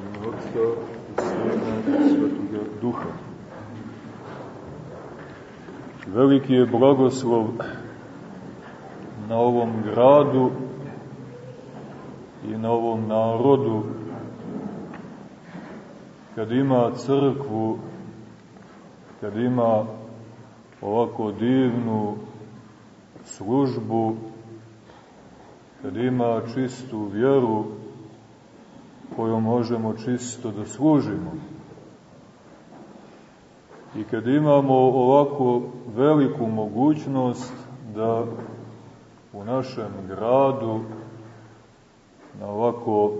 ime Otca i Sina i Svetoga Duha. Veliki je blagoslov na ovom gradu i na ovom narodu kad ima crkvu, kad ima ovako divnu službu, kad ima čistu vjeru kojom možemo čisto da služimo. I kad imamo ovako veliku mogućnost da u našem gradu na ovako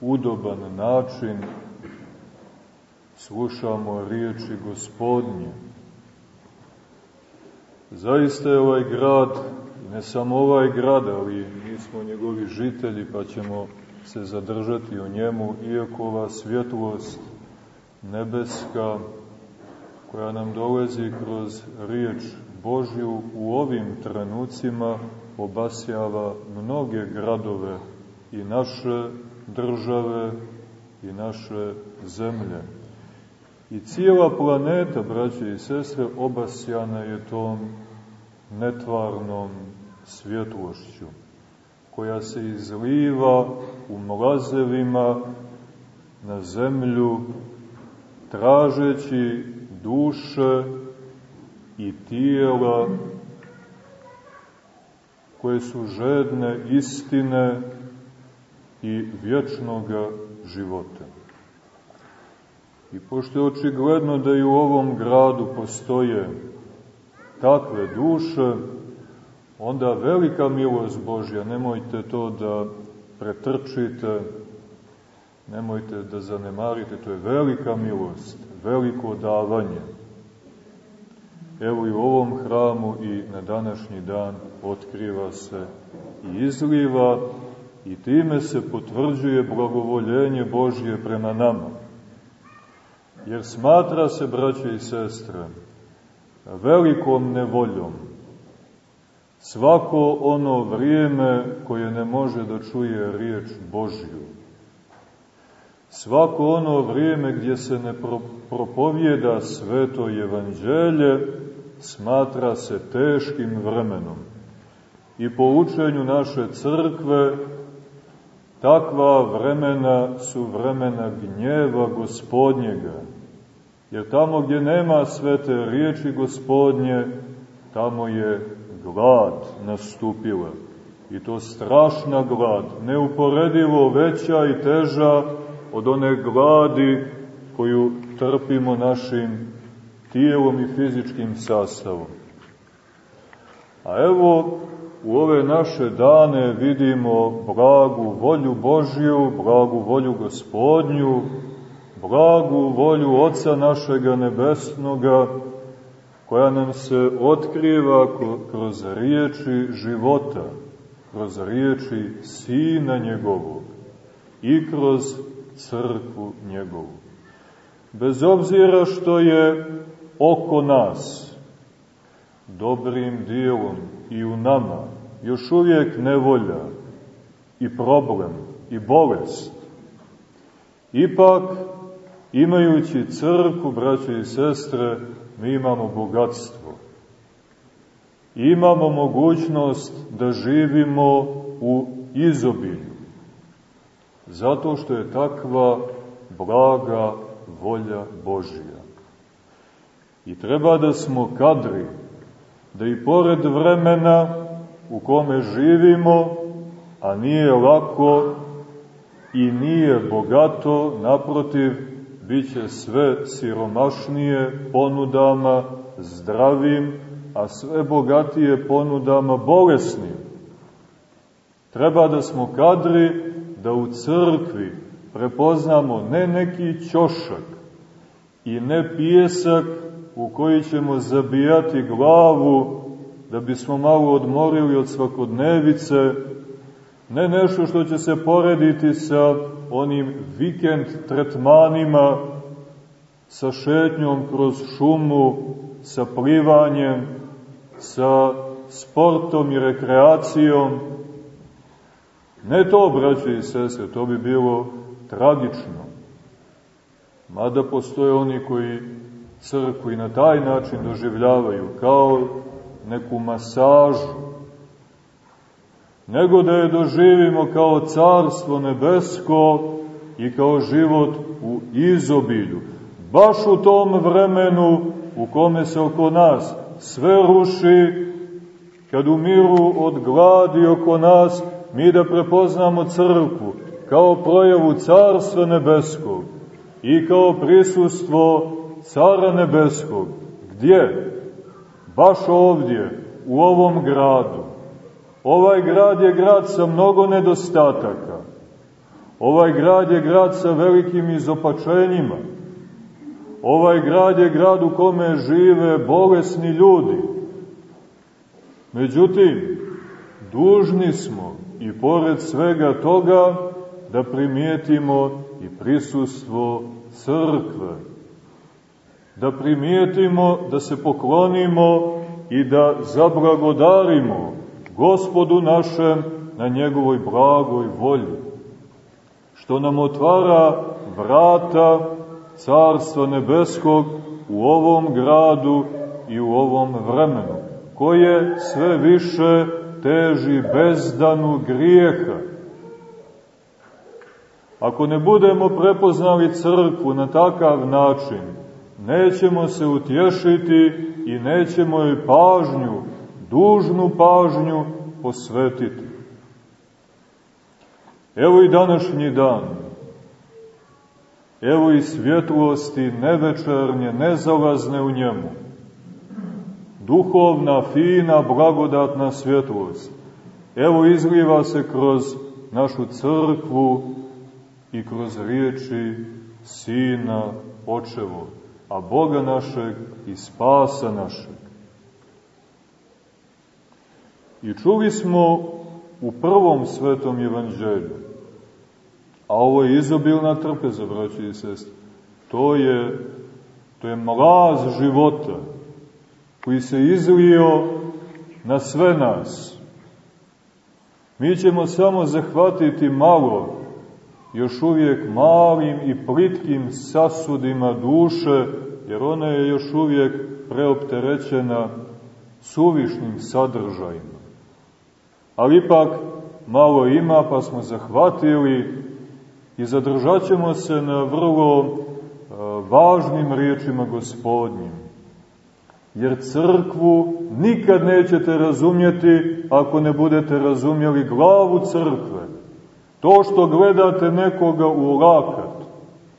udoban način slušamo riječi gospodnje. Zaista je ovaj grad, ne samo ovaj grad, ali mi smo njegovi žitelji, pa ćemo se zadržati u njemu, iako ova svjetlost nebeska, koja nam dolazi kroz riječ Božju u ovim trenucima obasjava mnoge gradove i naše države i naše zemlje. I cijela planeta, braće i sestre, obasjana je tom netvarnom svjetlošću, koja se izliva u mlazevima na zemlju, tražeći duše i tijela koje su žedne istine i vječnoga života. I pošto je očigledno da i u ovom gradu postoje takve duše, onda velika milost Božja, nemojte to da pretrčite, nemojte da zanemarite, to je velika milost, veliko davanje. Evo i u ovom hramu i na današnji dan otkriva se i izliva i time se potvrđuje blagovoljenje Božje prema nama. Jer smatra se, braće i sestre, velikom nevoljom svako ono vrijeme koje ne može da čuje riječ Božju. Svako ono vrijeme gdje se ne propovjeda sveto evanđelje smatra se teškim vremenom. I po učenju naše crkve takva vremena su vremena gnjeva gospodnjega. Jer tamo gdje nema svete riječi gospodnje, tamo je glad nastupila. I to strašna glad, neuporedivo veća i teža od one gladi koju trpimo našim tijelom i fizičkim sastavom. A evo, u ove naše dane vidimo blagu volju Božju, blagu volju gospodnju, blagu volju Oca našega nebesnoga, koja nam se otkriva kroz riječi života, kroz riječi Sina njegovog i kroz crkvu njegovu. Bez obzira što je oko nas, dobrim dijelom i u nama, još uvijek nevolja i problem i bolest, ipak imajući crku, braće i sestre, mi imamo bogatstvo. Imamo mogućnost da živimo u izobilju. Zato što je takva blaga volja Božija. I treba da smo kadri, da i pored vremena u kome živimo, a nije lako i nije bogato, naprotiv, bit će sve siromašnije ponudama zdravim, a sve bogatije ponudama bolesnim. Treba da smo kadri da u crkvi prepoznamo ne neki ćošak i ne pijesak u koji ćemo zabijati glavu da bismo malo odmorili od svakodnevice, ne nešto što će se porediti sa onim vikend tretmanima, sa šetnjom kroz šumu, sa plivanjem, sa sportom i rekreacijom. Ne to, braće i sestre, to bi bilo tragično. Mada postoje oni koji crkvu i na taj način doživljavaju, kao neku masažu, nego da je doživimo kao carstvo nebesko i kao život u izobilju. Baš u tom vremenu u kome se oko nas sve ruši, kad umiru od gladi oko nas, mi da prepoznamo crkvu kao projavu Carstva Nebeskog i kao prisustvo Cara Nebeskog. Gdje? Baš ovdje, u ovom gradu. Ovaj grad je grad sa mnogo nedostataka. Ovaj grad je grad sa velikim izopačenjima. Ovaj grad je grad u kome žive bolesni ljudi. Međutim, dužni smo i pored svega toga da primijetimo i prisustvo crkve. Da primijetimo, da se poklonimo i da zablagodarimo gospodu našem na njegovoj blagoj volji. Što nam otvara vrata Carstva Nebeskog u ovom gradu i u ovom vremenu, koje sve više teži bezdanu grijeha. Ako ne budemo prepoznali crkvu na takav način, nećemo se utješiti i nećemo joj pažnju, dužnu pažnju posvetiti. Evo i današnji dan. Evo i svjetlosti nevečernje, nezalazne u njemu duhovna, fina, blagodatna svjetlost. Evo izliva se kroz našu crkvu i kroz riječi Sina Očevo, a Boga našeg i spasa našeg. I čuli smo u prvom svetom evanđelju, a ovo je izobilna trpeza, braći i sestri, to je, to je mlaz života, koji se izlio na sve nas. Mi ćemo samo zahvatiti malo, još uvijek malim i plitkim sasudima duše, jer ona je još uvijek preopterećena suvišnim sadržajima. Ali ipak malo ima, pa smo zahvatili i zadržat ćemo se na vrlo e, važnim riječima gospodnjim jer crkvu nikad nećete razumjeti ako ne budete razumjeli glavu crkve. To što gledate nekoga u lakat,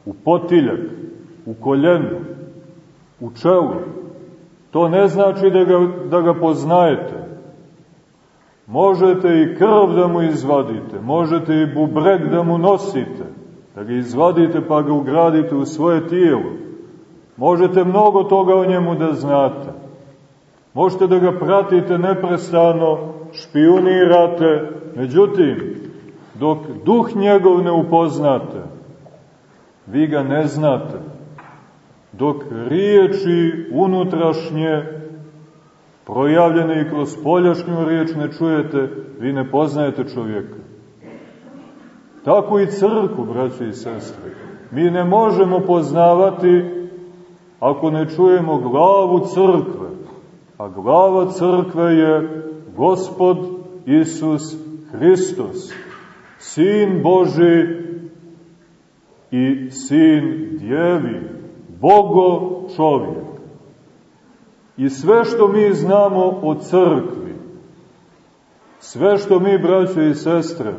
u potiljak, u koljenu, u čelu, to ne znači da ga, da ga poznajete. Možete i krv da mu izvadite, možete i bubreg da mu nosite, da ga izvadite pa ga ugradite u svoje tijelo. Možete mnogo toga o njemu da znate. Možete da ga pratite neprestano, špionirate, međutim, dok duh njegov ne upoznate, vi ga ne znate. Dok riječi unutrašnje, projavljene i kroz poljašnju riječ ne čujete, vi ne poznajete čovjeka. Tako i crku, braći i sestre. Mi ne možemo poznavati ako ne čujemo glavu crkve, a glava crkve je Gospod Isus Hristos, Sin Boži i Sin Djevi, Bogo čovjek. I sve što mi znamo o crkvi, sve što mi, braće i sestre,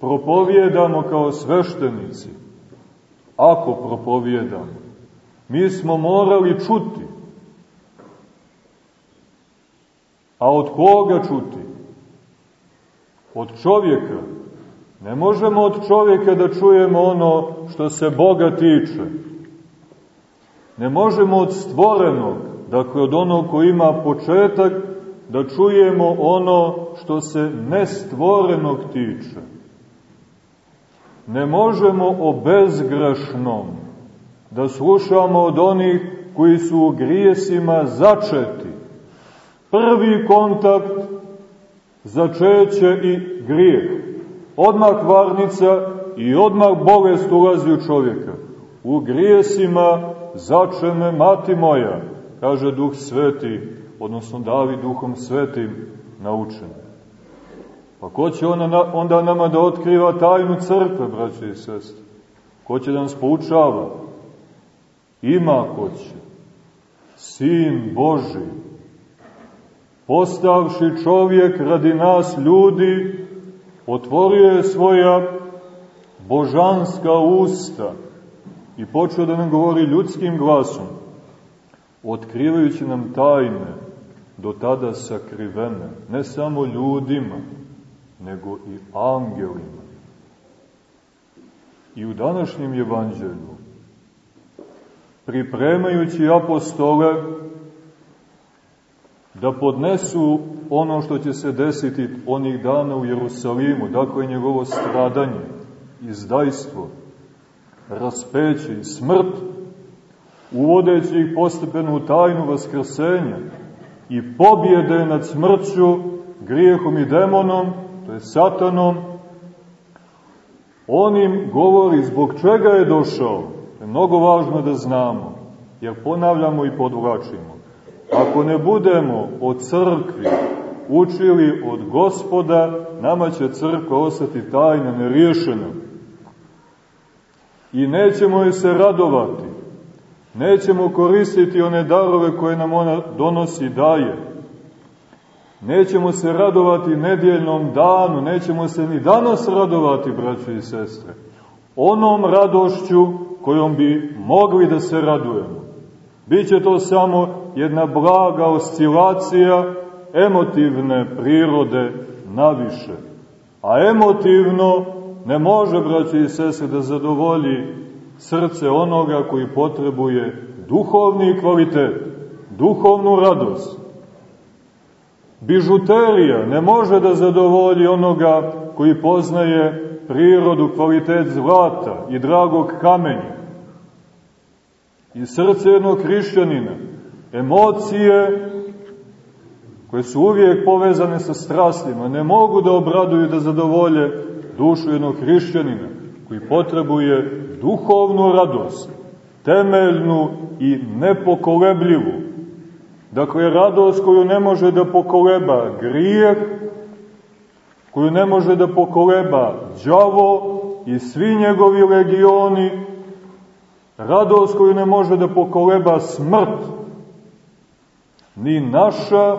propovjedamo kao sveštenici, ako propovjedamo, mi smo morali čuti. A od koga čuti? Od čovjeka. Ne možemo od čovjeka da čujemo ono što se Boga tiče. Ne možemo od stvorenog, dakle od onog ko ima početak, da čujemo ono što se nestvorenog tiče. Ne možemo o bezgrešnom, da slušamo od onih koji su u grijesima začeti. Prvi kontakt začeće i grijeh. Odmah varnica i odmah bolest ulazi u čovjeka. u grijesima začeme mati moja, kaže Duh Sveti, odnosno Davi Duhom Svetim naučen. Pa ko će ona, onda nama da otkriva tajnu crkve, braće i sestre? Ko će da nas poučava? Ima ko će. Sin Boži, postavši čovjek radi nas ljudi, otvorio je svoja božanska usta i počeo da nam govori ljudskim glasom, otkrivajući nam tajne, do tada sakrivene, ne samo ljudima, nego i angelima. I u današnjem evanđelju, pripremajući apostole da podnesu ono što će se desiti onih dana u Jerusalimu, dakle njegovo stradanje, izdajstvo, raspeće i smrt, uvodeći ih postepeno u tajnu vaskrsenja i pobjede nad smrću, grijehom i demonom, to je satanom, on im govori zbog čega je došao. To je mnogo važno da znamo, jer ponavljamo i podvlačimo. Ako ne budemo o crkvi učili od gospoda, nama će crkva ostati tajna, neriješena. I nećemo joj se radovati. Nećemo koristiti one darove koje nam ona donosi daje. Nećemo se radovati nedjeljnom danu, nećemo se ni danas radovati, braće i sestre. Onom radošću kojom bi mogli da se radujemo. Biće to samo jedna blaga oscilacija emotivne prirode naviše. A emotivno ne može, braće i sestre, da zadovolji srce onoga koji potrebuje duhovni kvalitet, duhovnu radost. Bižuterija ne može da zadovolji onoga koji poznaje prirodu, kvalitet zlata i dragog kamenja. I srce jednog hrišćanina, emocije koje su uvijek povezane sa strastima, ne mogu da obraduju da zadovolje dušu jednog hrišćanina koji potrebuje duhovnu radost, temeljnu i nepokolebljivu. Dakle, radost koju ne može da pokoleba grijeh, koju ne može da pokoleba đavo i svi njegovi legioni, radost koju ne može da pokoleba smrt, ni naša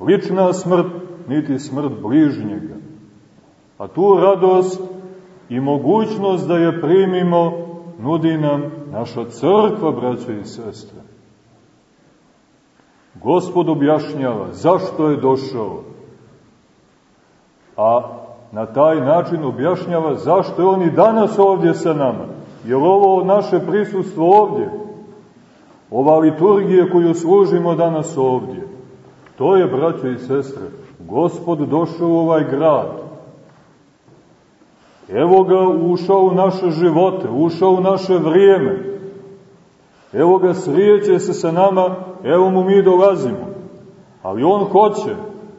lična smrt, niti smrt bližnjega. A tu radost i mogućnost da je primimo nudi nam naša crkva, braće i sestre. Gospod objašnjava zašto je došao, a na taj način objašnjava zašto je on i danas ovdje sa nama. Jer ovo naše prisustvo ovdje, ova liturgija koju služimo danas ovdje, to je, braće i sestre, Gospod došao u ovaj grad, Evo ga ušao u naše živote, ušao u naše vrijeme. Evo ga srijeće se sa nama, evo mu mi dolazimo. Ali on hoće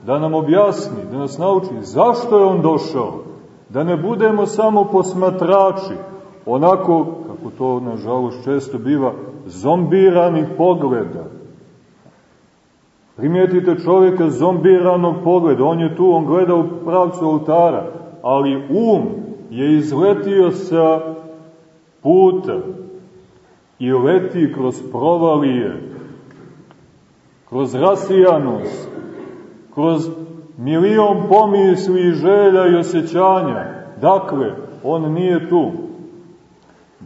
da nam objasni, da nas nauči zašto je on došao. Da ne budemo samo posmatrači, onako, kako to nažalost često biva, zombiranih pogleda. Primijetite čovjeka zombiranog pogleda, on je tu, on gleda u pravcu oltara, ali um je izletio sa puta i leti kroz provalije, kroz rasijanost, kroz milion pomisli, želja i osjećanja. Dakle, on nije tu.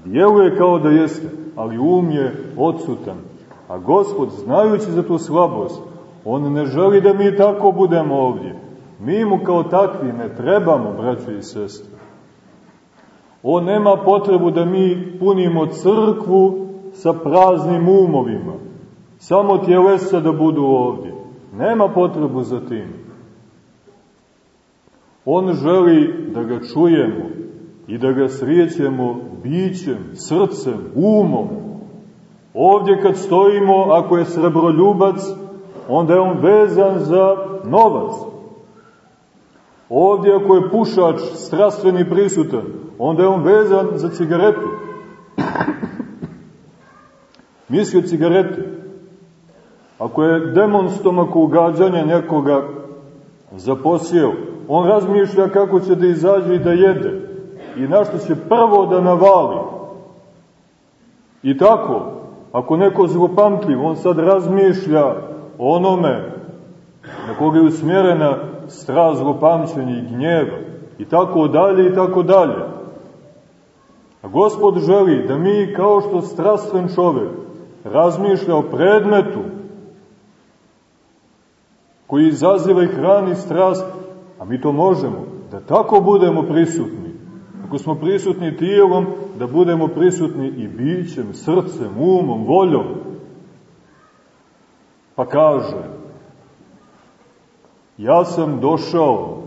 Djeluje kao da jeste, ali um je odsutan. A Gospod, znajući za tu slabost, on ne želi da mi tako budemo ovdje. Mi mu kao takvi ne trebamo, braći i sestre. On nema potrebu da mi punimo crkvu sa praznim umovima. Samo tjelesa da budu ovdje. Nema potrebu za tim. On želi da ga čujemo i da ga srijećemo bićem, srcem, umom. Ovdje kad stojimo, ako je srebroljubac, onda je on vezan za novac. Ovdje ako je pušač strastveni prisutan, onda je on vezan za cigaretu. Misli o cigarete. Ako je demon stomako ugađanja nekoga zaposjeo, on razmišlja kako će da izađe i da jede i na što će prvo da navali. I tako, ako neko zlopamtljiv, on sad razmišlja o onome na koga je usmjerena strast zlopamćenja i gnjeva i tako dalje i tako dalje. A gospod želi da mi kao što strastven čovek razmišlja o predmetu koji izaziva i hrani strast, a mi to možemo, da tako budemo prisutni. Ako smo prisutni tijelom, da budemo prisutni i bićem, srcem, umom, voljom. Pa kaže, ja sam došao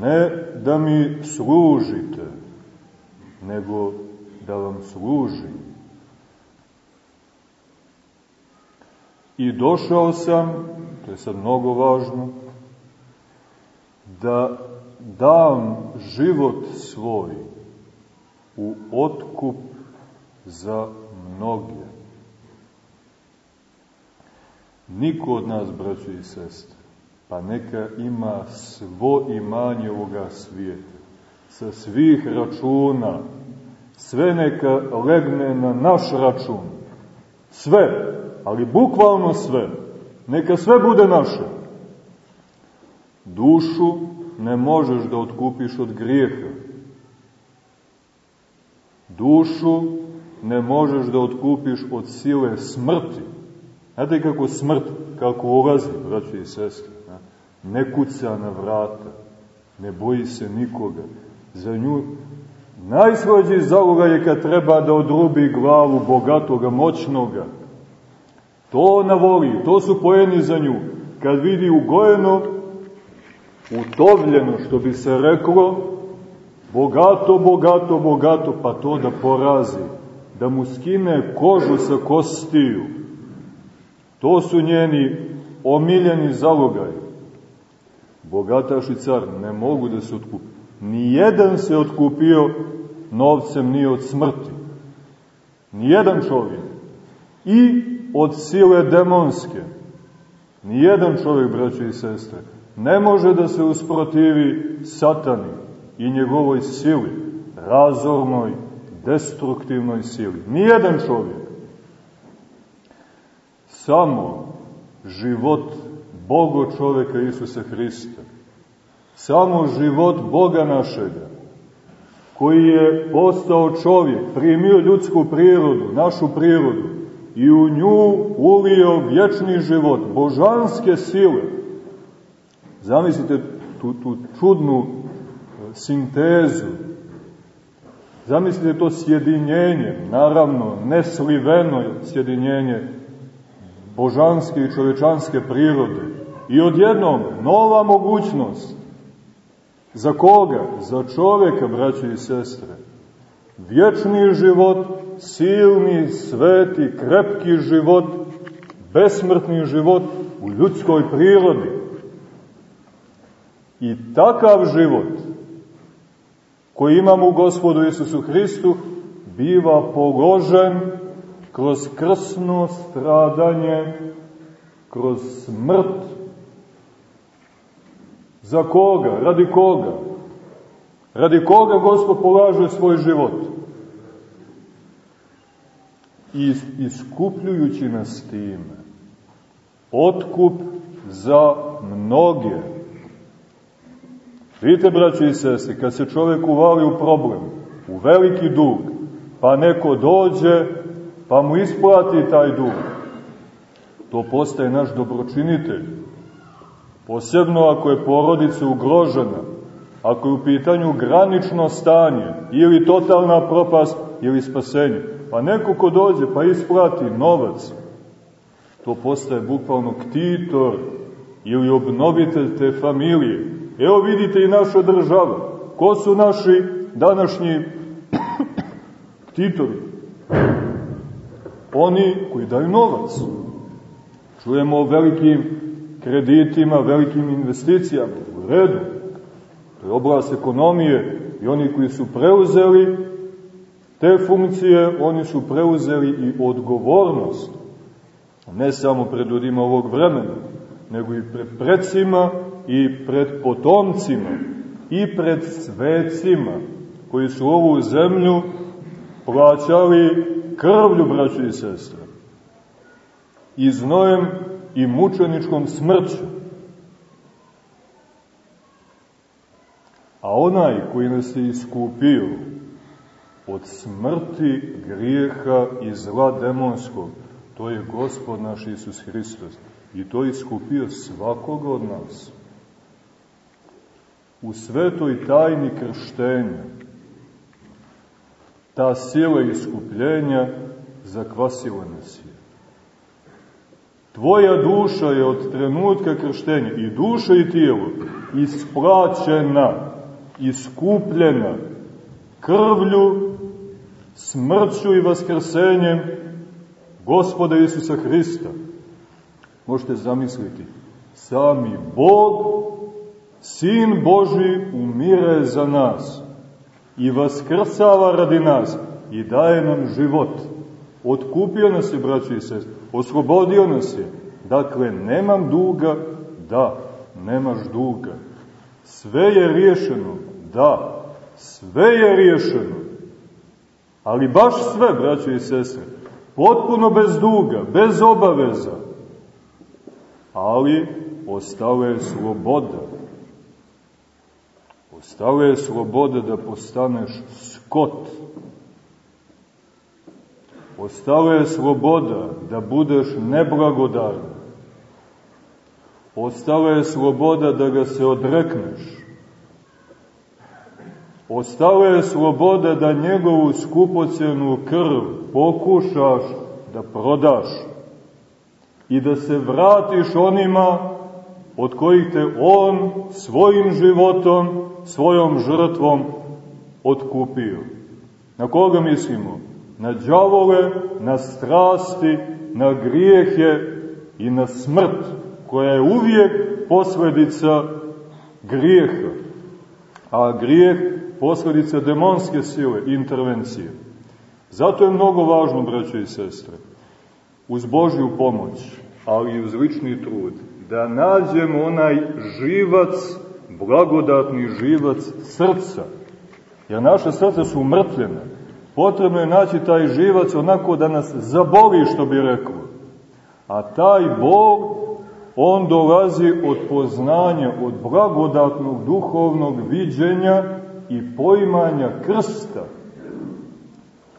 ne da mi služite, nego da vam služim. I došao sam, to je sad mnogo važno, da dam život svoj u otkup za mnoge. Niko od nas, braćo i sestre, pa neka ima svo imanje ovoga svijeta, sa svih računa, sve neka legne na naš račun, sve, ali bukvalno sve, neka sve bude naše. Dušu ne možeš da otkupiš od grijeha. Dušu ne možeš da otkupiš od sile smrti. Znate kako smrt, kako ulazi, braći i sestre, ne kuca na vrata, ne boji se nikoga. Za nju najslađi zaloga je kad treba da odrubi glavu bogatoga, moćnoga, To ona voli, to su pojeni za nju. Kad vidi ugojeno, utovljeno, što bi se reklo, bogato, bogato, bogato, pa to da porazi, da mu skine kožu sa kostiju. To su njeni omiljeni zalogaj. Bogataš i car ne mogu da se otkupi. Nijedan se otkupio novcem ni od smrti. Nijedan čovjek. I od sile demonske. Nijedan čovjek, braće i sestre, ne može da se usprotivi satani i njegovoj sili, razornoj, destruktivnoj sili. Nijedan čovjek. Samo život Bogo čoveka Isusa Hrista. Samo život Boga našega, koji je postao čovjek, primio ljudsku prirodu, našu prirodu, i u nju ulio vječni život, božanske sile. Zamislite tu, tu čudnu e, sintezu. Zamislite to sjedinjenje, naravno nesliveno sjedinjenje božanske i čovečanske prirode. I odjednom nova mogućnost. Za koga? Za čoveka, braće i sestre. Vječni život silni, sveti, krepki život, besmrtni život u ljudskoj prirodi. I takav život koji imamo u Gospodu Isusu Hristu biva položen kroz krsno stradanje, kroz smrt. Za koga? Radi koga? Radi koga Gospod polaže svoj život? i iskupljujući nas time. Otkup za mnoge. Vidite, braći i sestri, kad se čovjek uvali u problem, u veliki dug, pa neko dođe, pa mu isplati taj dug, to postaje naš dobročinitelj. Posebno ako je porodica ugrožena, ako je u pitanju granično stanje, ili totalna propast, ili spasenje. Pa neko ko dođe pa isplati novac, to postaje bukvalno ktitor ili obnovitelj te familije. Evo vidite i naša država. Ko su naši današnji ktitori? Oni koji daju novac. Čujemo o velikim kreditima, velikim investicijama. U redu. To je oblast ekonomije i oni koji su preuzeli te funkcije oni su preuzeli i odgovornost, ne samo pred ljudima ovog vremena, nego i pred predsima i pred potomcima i pred svecima koji su ovu zemlju plaćali krvlju, braćo i sestre, i znojem i mučeničkom smrću. A onaj koji nas je iskupio od smrti, grijeha i zla demonskog, to je Gospod naš Isus Hristos. I to je iskupio svakoga od nas. U svetoj tajni krštenja, ta sila iskupljenja zakvasila nas je. Tvoja duša je od trenutka krštenja, i duša i tijelo, isplaćena, iskupljena krvlju, smrću i vaskrsenjem Gospoda Isusa Hrista. Možete zamisliti, sami Bog, Sin Boži umire za nas i vaskrsava radi nas i daje nam život. Otkupio nas je, braći i sest, oslobodio nas je. Dakle, nemam duga, da, nemaš duga. Sve je riješeno, da, sve je riješeno. Ali baš sve, braći i sestre, potpuno bez duga, bez obaveza. Ali ostala je sloboda. Ostala je sloboda da postaneš skot. Ostala je sloboda da budeš neblagodaran. Ostala je sloboda da ga se odrekneš. Ostala je sloboda da njegovu skupocenu krv pokušaš da prodaš i da se vratiš onima od kojih te on svojim životom, svojom žrtvom otkupio. Na koga mislimo? Na džavole, na strasti, na grijehe i na smrt, koja je uvijek posledica grijeha. A grijeh posledica demonske sile, intervencije. Zato je mnogo važno, braćo i sestre, uz Božju pomoć, ali i uz lični trud, da nađemo onaj živac, blagodatni živac srca. Jer naše srce su umrtljene. Potrebno je naći taj živac onako da nas zaboli, što bi reklo. A taj Bog, on dolazi od poznanja, od blagodatnog duhovnog viđenja i poimanja krsta,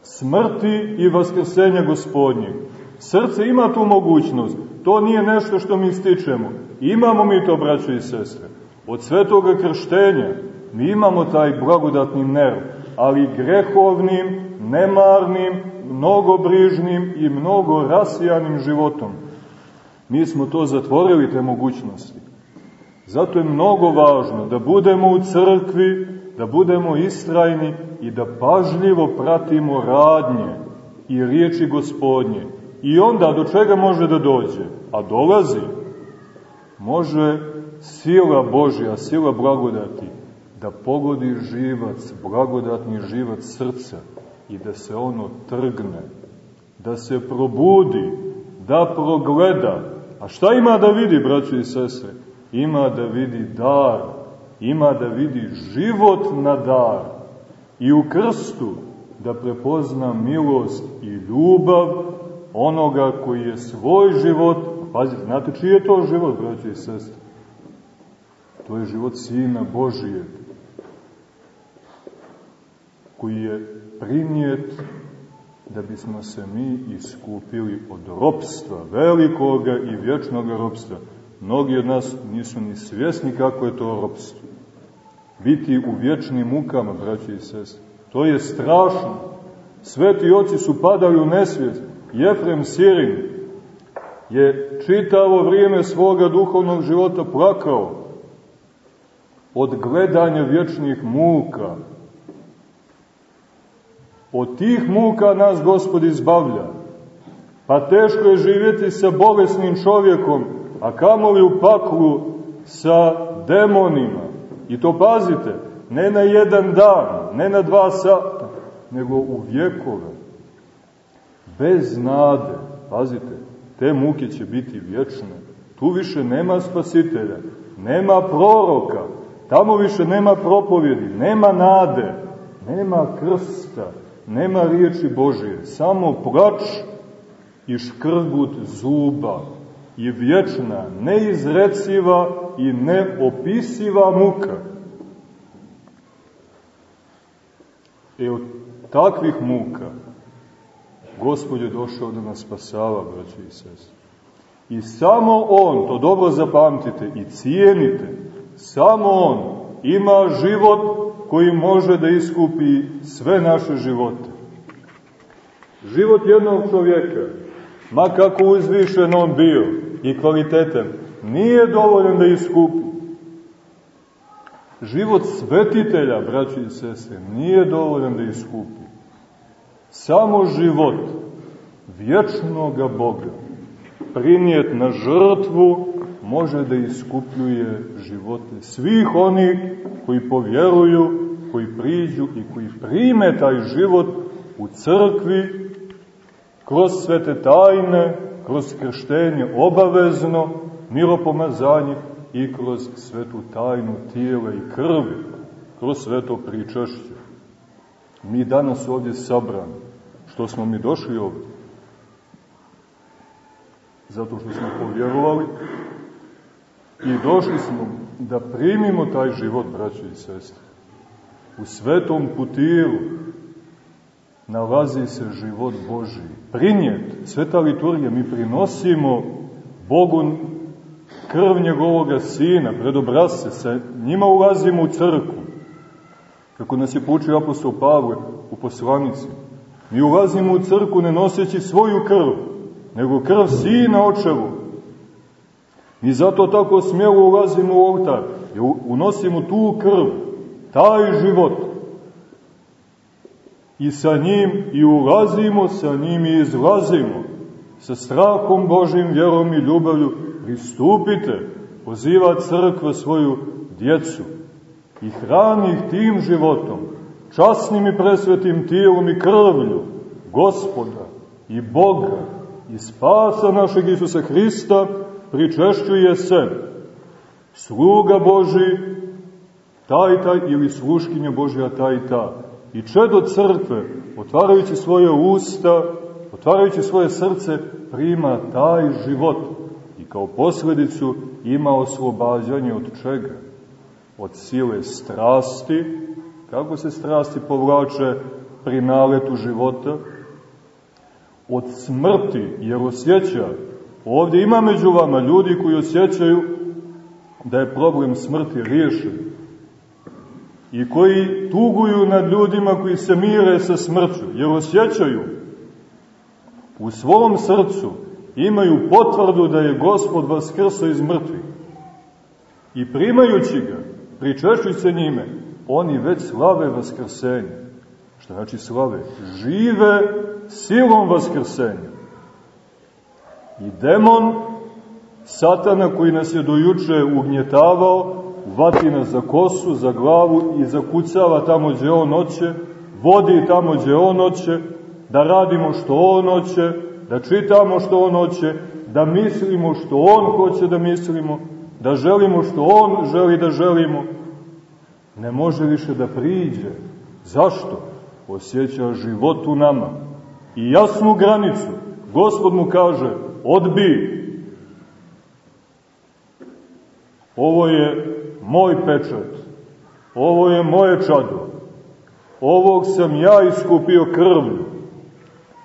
smrti i vaskrsenja gospodnjeg. Srce ima tu mogućnost, to nije nešto što mi stičemo. Imamo mi to, braćo i sestre. Od svetoga krštenja mi imamo taj blagodatni nerv, ali grehovnim, nemarnim, mnogobrižnim i mnogo rasijanim životom. Mi smo to zatvorili, te mogućnosti. Zato je mnogo važno da budemo u crkvi, da budemo istrajni i da pažljivo pratimo radnje i riječi gospodnje. I onda do čega može da dođe? A dolazi. Može sila Božja, sila blagodati, da pogodi živac, blagodatni živac srca i da se ono trgne, da se probudi, da progleda. A šta ima da vidi, braćo i sestre? Ima da vidi dar, ima da vidi život na dar i u krstu da prepozna milost i ljubav onoga koji je svoj život, pazite, znate čiji je to život, braći i sestri? To je život Sina Božije, koji je prinijet da bismo se mi iskupili od ropstva, velikoga i vječnog ropstva. Mnogi od nas nisu ni svjesni kako je to ropstvo biti u vječnim mukama, braći i sestri. To je strašno. Sveti oci su padali u nesvijest. Jefrem Sirin je čitavo vrijeme svoga duhovnog života plakao od gledanja vječnih muka. Od tih muka nas Gospod izbavlja. Pa teško je živjeti sa bolesnim čovjekom, a kamoli u paklu sa demonima. I to pazite, ne na jedan dan, ne na dva sata, nego u vjekove. Bez nade, pazite, te muke će biti vječne. Tu više nema spasitelja, nema proroka, tamo više nema propovjedi, nema nade, nema krsta, nema riječi Božije, samo plač i škrgut zuba i vječna, neizreciva i neopisiva muka. E od takvih muka Gospod je došao da nas spasava, braći i sestri. I samo On, to dobro zapamtite i cijenite, samo On ima život koji može da iskupi sve naše živote. Život jednog čovjeka, ma kako uzvišen on bio i kvalitetan, nije dovoljan da iskupi. Život svetitelja, braći i sestre, nije dovoljan da iskupi. Samo život vječnoga Boga, prinijet na žrtvu, može da iskupljuje živote svih onih koji povjeruju, koji priđu i koji prime taj život u crkvi, kroz svete tajne, kroz krštenje obavezno, miropomazanje i kroz svetu tajnu tijela i krvi, kroz sveto pričašće. Mi danas ovdje sabrani, što smo mi došli ovdje? Zato što smo povjerovali i došli smo da primimo taj život, braće i sestre. U svetom putilu nalazi se život Boži. Prinjet, sveta liturgija, mi prinosimo Bogu krv njegovoga sina, pred obrazce, sa njima ulazimo u crkvu. Kako nas je poučio apostol Pavle u poslanici. Mi ulazimo u crkvu ne noseći svoju krv, nego krv sina očevu. Mi zato tako smjelo ulazimo u oltar, jer unosimo tu krv, taj život. I sa njim i ulazimo, sa njim i izlazimo. Sa strahom Božim, vjerom i ljubavlju pristupite, poziva crkva svoju djecu i hrani ih tim životom, časnim i presvetim tijelom i krvlju Gospoda i Boga i spasa našeg Isusa Hrista pričešćuje se sluga Boži, taj taj ili sluškinja Božja taj ta. I čedo crkve, otvarajući svoje usta, otvarajući svoje srce, prima taj život i kao posledicu ima oslobađanje od čega? Od sile strasti, kako se strasti povlače pri naletu života, od smrti, jer osjeća, ovdje ima među vama ljudi koji osjećaju da je problem smrti riješen i koji tuguju nad ljudima koji se mire sa smrću, jer osjećaju u svom srcu imaju potvrdu da je Gospod vaskrsa iz mrtvih. I primajući ga, pričešćujući se njime, oni već slave vaskrsenje. Šta znači slave? Žive silom vaskrsenja. I demon, satana koji nas je dojuče ugnjetavao, vati nas za kosu, za glavu i zakucava tamo gdje on oće, vodi tamo gdje on oće, da radimo što on oće, da čitamo što on hoće, da mislimo što on hoće da mislimo, da želimo što on želi da želimo, ne može više da priđe. Zašto? Osjeća život u nama. I jasnu granicu. Gospod mu kaže, odbi. Ovo je moj pečat. Ovo je moje čado. Ovog sam ja iskupio krvlju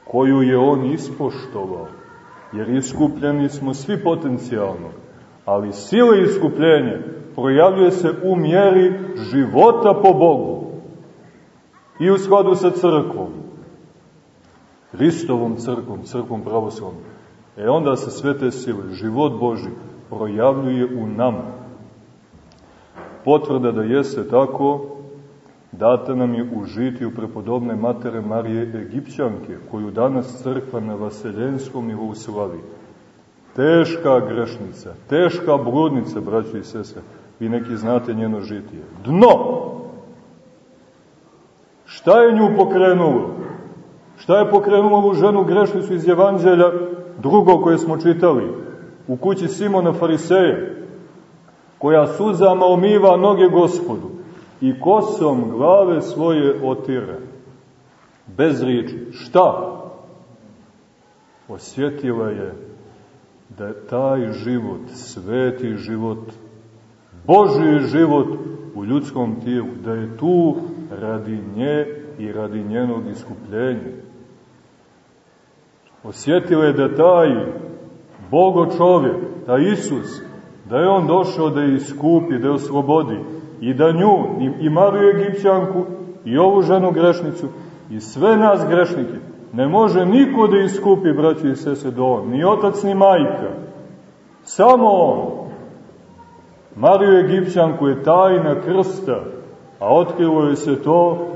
koju je on ispoštovao. Jer iskupljeni smo svi potencijalno, ali sila iskupljenja projavljuje se u mjeri života po Bogu i u skladu sa crkvom. Hristovom crkvom, crkvom pravoslavnom. E onda se sve te sile, život Boži, projavljuje u nama. Potvrda da jeste tako, data nam je u žitiju prepodobne matere Marije Egipćanke, koju danas crkva na vaseljenskom nivou slavi. Teška grešnica, teška bludnica, braći i sese, vi neki znate njeno žitije. Dno! Šta je nju pokrenulo? Šta je pokrenulo ovu ženu grešnicu iz Evanđelja, drugo koje smo čitali, u kući Simona Fariseja, koja suzama omiva noge gospodu i kosom glave svoje otire, bez riječi. Šta? Osjetila je da je taj život, sveti život, Boži život u ljudskom tijelu, da je tu radi nje i radi njenog iskupljenja. Osjetila je da taj Bogo čovjek, taj Isus, da je on došao da je iskupi, da je oslobodi i da nju, i, Mariju Egipćanku, i ovu ženu grešnicu, i sve nas grešnike, ne može niko da iskupi, braći i sese, do on, ni otac, ni majka, samo on. Mariju Egipćanku je tajna krsta, a otkrilo je se to,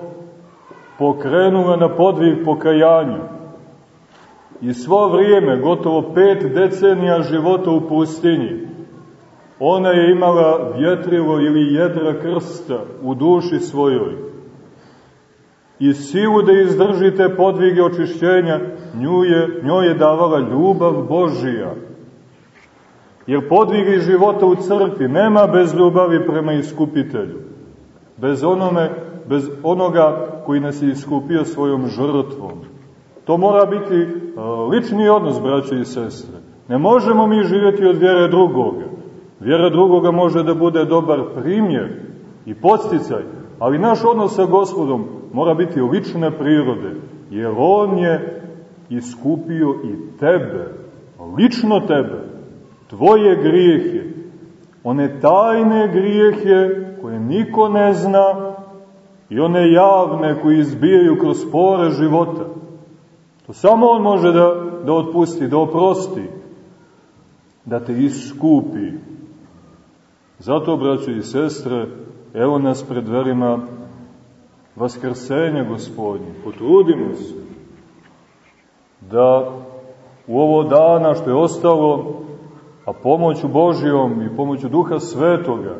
pokrenula na podvig pokajanja. I svo vrijeme, gotovo pet decenija života u pustinji, ona je imala vjetrilo ili jedra krsta u duši svojoj. I silu da izdržite podvige očišćenja, nju je, njoj je davala ljubav Božija. Jer podvigi života u crkvi nema bez ljubavi prema iskupitelju. Bez, onome, bez onoga koji nas je iskupio svojom žrtvom. To mora biti lični odnos, braće i sestre. Ne možemo mi živjeti od vjere drugoga. Vjera drugoga može da bude dobar primjer i podsticaj, ali naš odnos sa gospodom mora biti lične prirode, jer on je iskupio i tebe, lično tebe, tvoje grijehe, one tajne grijehe koje niko ne zna i one javne koje izbijaju kroz pore života. To samo on može da, da otpusti, da oprosti, da te iskupi, Zato, braćo i sestre, evo nas pred verima Vaskrsenja gospodnje. Potrudimo se da u ovo dana što je ostalo, a pomoću Božijom i pomoću Duha Svetoga,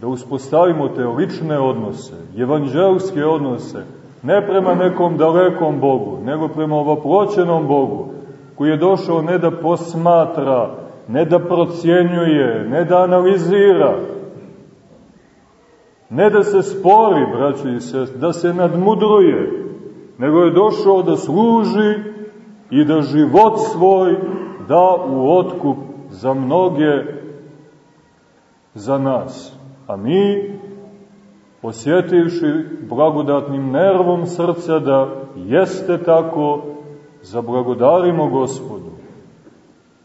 da uspostavimo te lične odnose, evanđelske odnose, ne prema nekom dalekom Bogu, nego prema ovoploćenom Bogu, koji je došao ne da posmatra, ne da procjenjuje, ne da analizira, ne da se spori, braći i sest, da se nadmudruje, nego je došao da služi i da život svoj da u otkup za mnoge, za nas. A mi, osjetivši blagodatnim nervom srca da jeste tako, zablagodarimo gospodu.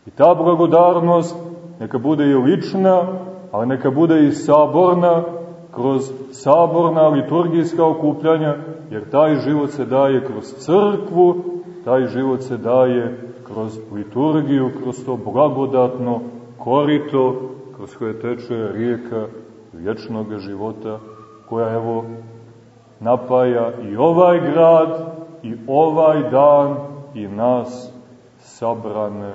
I ta blagodarnost neka bude i lična, ali neka bude i saborna, kroz saborna liturgijska okupljanja, jer taj život se daje kroz crkvu, taj život se daje kroz liturgiju, kroz to blagodatno korito, kroz koje teče rijeka vječnog života, koja evo napaja i ovaj grad, i ovaj dan, i nas sabrane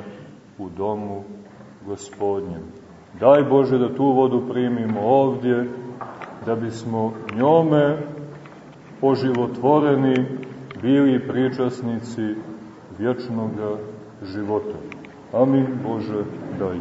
u domu gospodnjem. Daj Bože da tu vodu primimo ovdje, da bismo njome oživotvoreni bili pričasnici vječnog života. Amin Bože, daj.